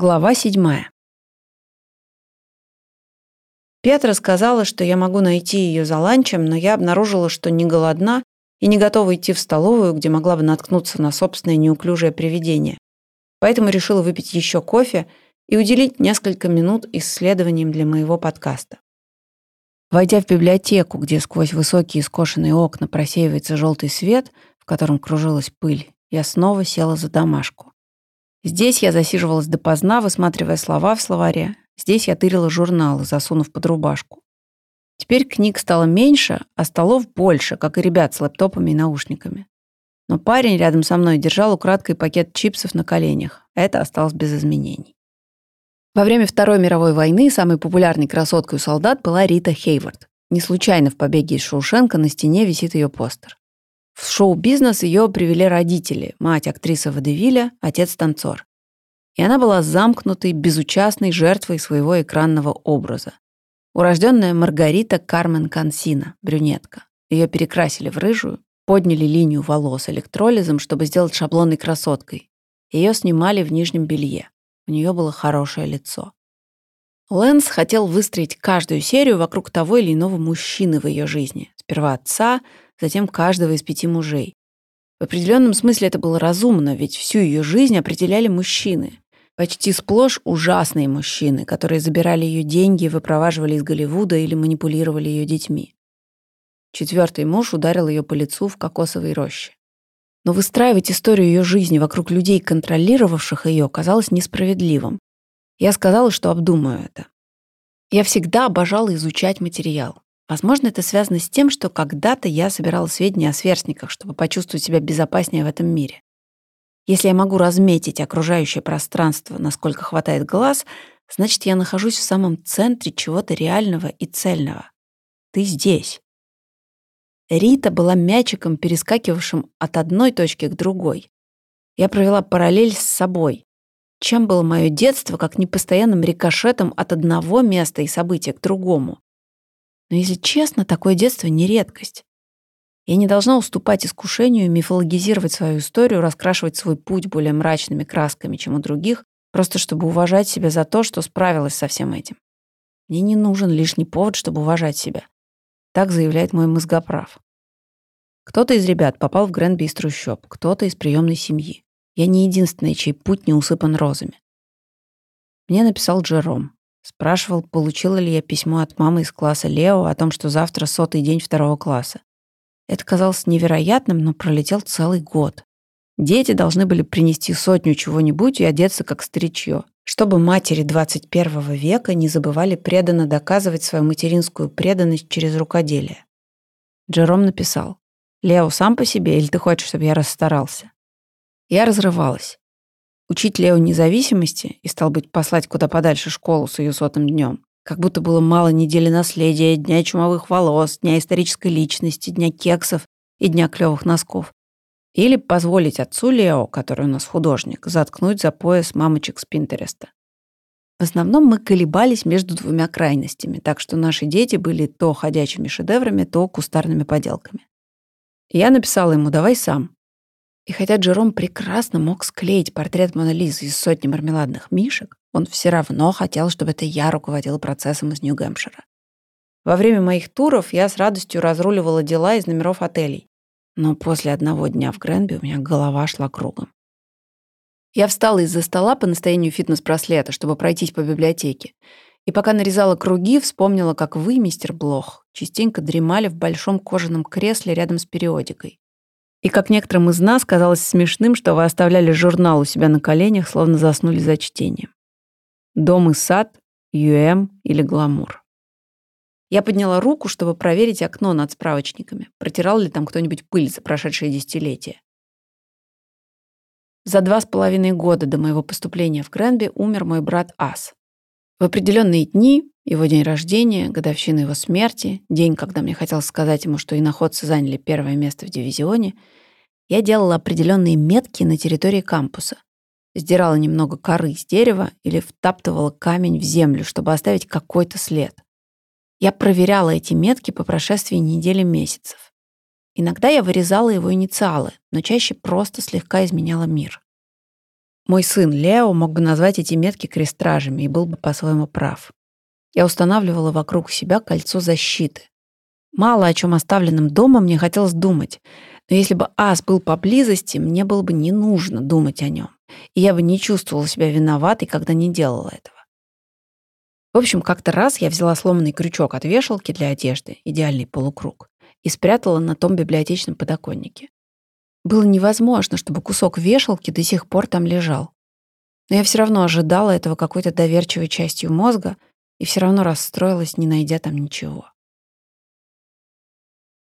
Глава седьмая. Петра сказала, что я могу найти ее за ланчем, но я обнаружила, что не голодна и не готова идти в столовую, где могла бы наткнуться на собственное неуклюжее привидение. Поэтому решила выпить еще кофе и уделить несколько минут исследованиям для моего подкаста. Войдя в библиотеку, где сквозь высокие скошенные окна просеивается желтый свет, в котором кружилась пыль, я снова села за домашку. Здесь я засиживалась допоздна, высматривая слова в словаре. Здесь я тырила журналы, засунув под рубашку. Теперь книг стало меньше, а столов больше, как и ребят с лэптопами и наушниками. Но парень рядом со мной держал украдкой пакет чипсов на коленях. Это осталось без изменений. Во время Второй мировой войны самой популярной красоткой у солдат была Рита Хейвард. Не случайно в «Побеге из Шоушенка» на стене висит ее постер. В шоу-бизнес ее привели родители, мать актриса Водевиля, отец танцор. И она была замкнутой, безучастной жертвой своего экранного образа. Урожденная Маргарита Кармен Кансина, брюнетка. Ее перекрасили в рыжую, подняли линию волос электролизом, чтобы сделать шаблонной красоткой. Ее снимали в нижнем белье. У нее было хорошее лицо. Лэнс хотел выстроить каждую серию вокруг того или иного мужчины в ее жизни. Сперва отца, затем каждого из пяти мужей. В определенном смысле это было разумно, ведь всю ее жизнь определяли мужчины. Почти сплошь ужасные мужчины, которые забирали ее деньги, выпроваживали из Голливуда или манипулировали ее детьми. Четвертый муж ударил ее по лицу в кокосовой роще. Но выстраивать историю ее жизни вокруг людей, контролировавших ее, казалось несправедливым. Я сказала, что обдумаю это. Я всегда обожала изучать материал. Возможно, это связано с тем, что когда-то я собирала сведения о сверстниках, чтобы почувствовать себя безопаснее в этом мире. Если я могу разметить окружающее пространство, насколько хватает глаз, значит, я нахожусь в самом центре чего-то реального и цельного. Ты здесь. Рита была мячиком, перескакивавшим от одной точки к другой. Я провела параллель с собой. Чем было мое детство, как непостоянным рикошетом от одного места и события к другому? Но если честно, такое детство не редкость. Я не должна уступать искушению мифологизировать свою историю, раскрашивать свой путь более мрачными красками, чем у других, просто чтобы уважать себя за то, что справилась со всем этим. Мне не нужен лишний повод, чтобы уважать себя. Так заявляет мой мозгоправ. Кто-то из ребят попал в из трущоб, кто-то из приемной семьи. Я не единственный, чей путь не усыпан розами. Мне написал Джером. Спрашивал, получила ли я письмо от мамы из класса Лео о том, что завтра сотый день второго класса. Это казалось невероятным, но пролетел целый год. Дети должны были принести сотню чего-нибудь и одеться как старичье, чтобы матери 21 века не забывали преданно доказывать свою материнскую преданность через рукоделие. Джером написал, «Лео сам по себе, или ты хочешь, чтобы я расстарался?» Я разрывалась учить Лео независимости и, стал быть, послать куда подальше школу с ее сотым днем. Как будто было мало недели наследия, дня чумовых волос, дня исторической личности, дня кексов и дня клевых носков. Или позволить отцу Лео, который у нас художник, заткнуть за пояс мамочек с Пинтереста. В основном мы колебались между двумя крайностями, так что наши дети были то ходячими шедеврами, то кустарными поделками. я написала ему «давай сам», и хотя Джером прекрасно мог склеить портрет Мона Лизы из сотни мармеладных мишек, он все равно хотел, чтобы это я руководила процессом из Нью-Гэмпшира. Во время моих туров я с радостью разруливала дела из номеров отелей. Но после одного дня в Гренби у меня голова шла кругом. Я встала из-за стола по настоянию фитнес-браслета, чтобы пройтись по библиотеке. И пока нарезала круги, вспомнила, как вы, мистер Блох, частенько дремали в большом кожаном кресле рядом с периодикой. И как некоторым из нас казалось смешным, что вы оставляли журнал у себя на коленях, словно заснули за чтением. Дом и сад, ЮМ или гламур. Я подняла руку, чтобы проверить окно над справочниками, протирал ли там кто-нибудь пыль за прошедшие десятилетия. За два с половиной года до моего поступления в Гренби умер мой брат Ас. В определенные дни, его день рождения, годовщина его смерти, день, когда мне хотелось сказать ему, что иноходцы заняли первое место в дивизионе, я делала определенные метки на территории кампуса. Сдирала немного коры с дерева или втаптывала камень в землю, чтобы оставить какой-то след. Я проверяла эти метки по прошествии недели месяцев. Иногда я вырезала его инициалы, но чаще просто слегка изменяла мир. Мой сын Лео мог бы назвать эти метки крестражами и был бы по-своему прав. Я устанавливала вокруг себя кольцо защиты. Мало о чем оставленном дома мне хотелось думать, но если бы ас был поблизости, мне было бы не нужно думать о нем, и я бы не чувствовала себя виноватой, когда не делала этого. В общем, как-то раз я взяла сломанный крючок от вешалки для одежды, идеальный полукруг, и спрятала на том библиотечном подоконнике. Было невозможно, чтобы кусок вешалки до сих пор там лежал. Но я все равно ожидала этого какой-то доверчивой частью мозга и все равно расстроилась, не найдя там ничего.